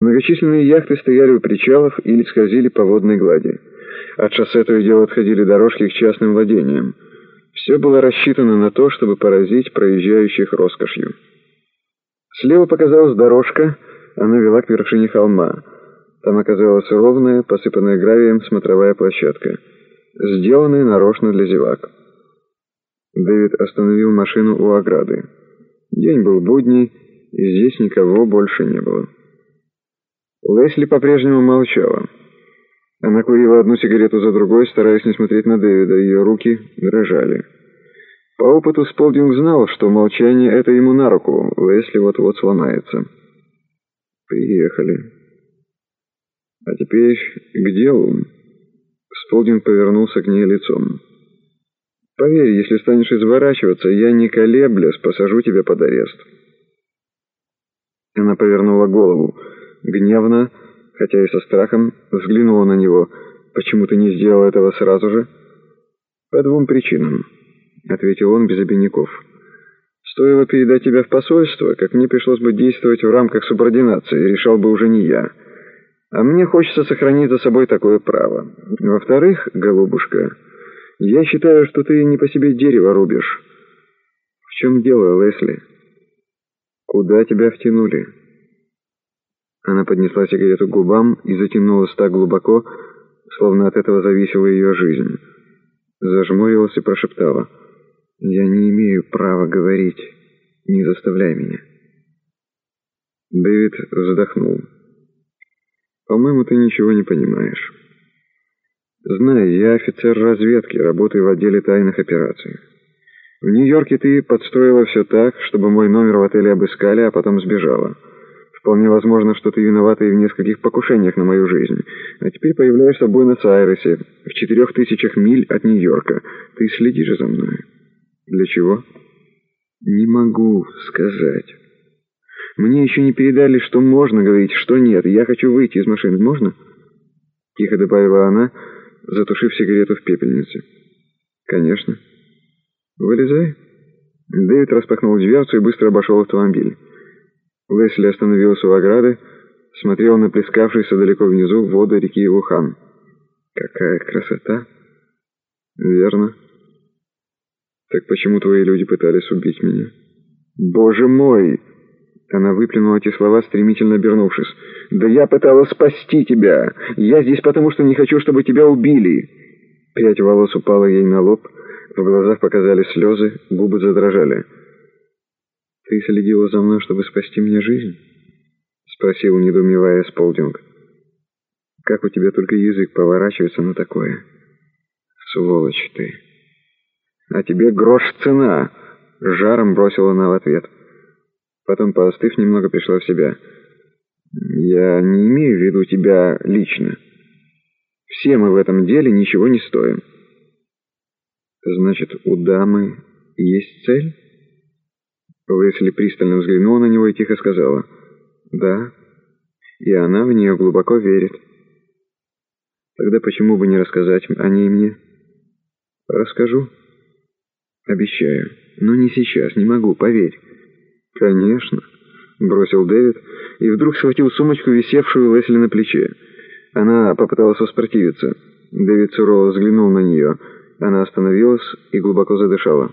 Многочисленные яхты стояли у причалов или скользили по водной глади. От шоссе то и дело отходили дорожки к частным владениям. Все было рассчитано на то, чтобы поразить проезжающих роскошью. Слева показалась дорожка, она вела к вершине холма. Там оказалась ровная, посыпанная гравием смотровая площадка, сделанная нарочно для зевак. Дэвид остановил машину у ограды. День был будний, и здесь никого больше не было. Лесли по-прежнему молчала. Она курила одну сигарету за другой, стараясь не смотреть на Дэвида. Ее руки дрожали. По опыту Сполдинг знал, что молчание — это ему на руку. Лесли вот-вот сломается. «Приехали. А теперь к делу». Сполдинг повернулся к ней лицом. «Поверь, если станешь изворачиваться, я не колеблясь посажу тебя под арест». Она повернула голову гневно, хотя и со страхом, взглянула на него. «Почему ты не сделал этого сразу же?» «По двум причинам», — ответил он без обиняков. «Стоило передать тебя в посольство, как мне пришлось бы действовать в рамках субординации, решал бы уже не я. А мне хочется сохранить за собой такое право. Во-вторых, голубушка, я считаю, что ты не по себе дерево рубишь». «В чем дело, Лесли?» «Куда тебя втянули?» Она поднесла сигарету к губам и затянулась так глубоко, словно от этого зависела ее жизнь. Зажмурилась и прошептала. «Я не имею права говорить. Не заставляй меня». Дэвид вздохнул. «По-моему, ты ничего не понимаешь. Знай, я офицер разведки, работаю в отделе тайных операций. В Нью-Йорке ты подстроила все так, чтобы мой номер в отеле обыскали, а потом сбежала». Вполне возможно, что ты виновата и в нескольких покушениях на мою жизнь. А теперь появляешься в Буэнос-Айресе, в четырех тысячах миль от Нью-Йорка. Ты следишь за мной. Для чего? Не могу сказать. Мне еще не передали, что можно говорить, что нет. Я хочу выйти из машины. Можно? Тихо добавила она, затушив сигарету в пепельнице. Конечно. Вылезай. Дэвид распахнул дверцу и быстро обошел автомобиль. Лесли остановился у ограды, смотрел на плескавшиеся далеко внизу воды реки Вухан. «Какая красота!» «Верно. Так почему твои люди пытались убить меня?» «Боже мой!» Она выплюнула эти слова, стремительно обернувшись. «Да я пыталась спасти тебя! Я здесь потому, что не хочу, чтобы тебя убили!» Прядь волос упала ей на лоб, в глазах показались слезы, губы задрожали. «Ты следила за мной, чтобы спасти мне жизнь?» — спросил, недоумевая Сполдинг. «Как у тебя только язык поворачивается на такое? Сволочь ты!» «А тебе грош цена!» — жаром бросила она в ответ. Потом, поостыв, немного пришла в себя. «Я не имею в виду тебя лично. Все мы в этом деле ничего не стоим». «Значит, у дамы есть цель?» Лесли пристально взглянула на него и тихо сказала «Да». И она в нее глубоко верит. Тогда почему бы не рассказать о ней мне? Расскажу. Обещаю. Но не сейчас, не могу, поверь. Конечно, бросил Дэвид и вдруг схватил сумочку, висевшую Лесли на плече. Она попыталась воспротивиться. Дэвид сурово взглянул на нее. Она остановилась и глубоко задышала.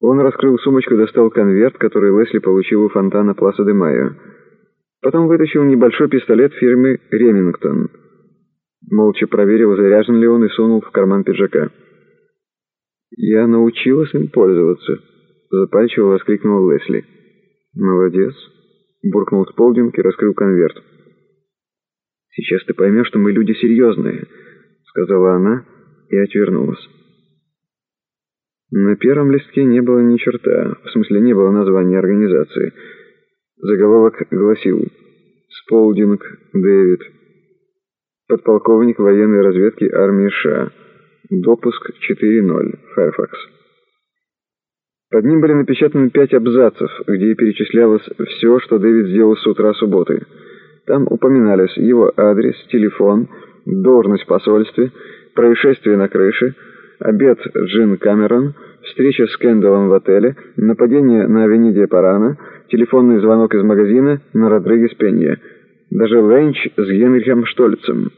Он раскрыл сумочку достал конверт, который Лесли получил у фонтана Пласа де Майо. Потом вытащил небольшой пистолет фирмы «Ремингтон». Молча проверил, заряжен ли он, и сунул в карман пиджака. «Я научилась им пользоваться», — запальчиво воскликнул Лесли. «Молодец», — буркнул Сполдинг и раскрыл конверт. «Сейчас ты поймешь, что мы люди серьезные», — сказала она и отвернулась. На первом листке не было ни черта, в смысле не было названия организации. Заголовок гласил «Сполдинг Дэвид, подполковник военной разведки армии США, допуск 4.0, Фэрфакс». Под ним были напечатаны пять абзацев, где перечислялось все, что Дэвид сделал с утра субботы. Там упоминались его адрес, телефон, должность в посольстве, происшествие на крыше, обед Джин Камерон, встреча с Кендаллом в отеле, нападение на Авениде Парана, телефонный звонок из магазина на Родригес Пенья. Даже Ленч с Генрихом Штольцем.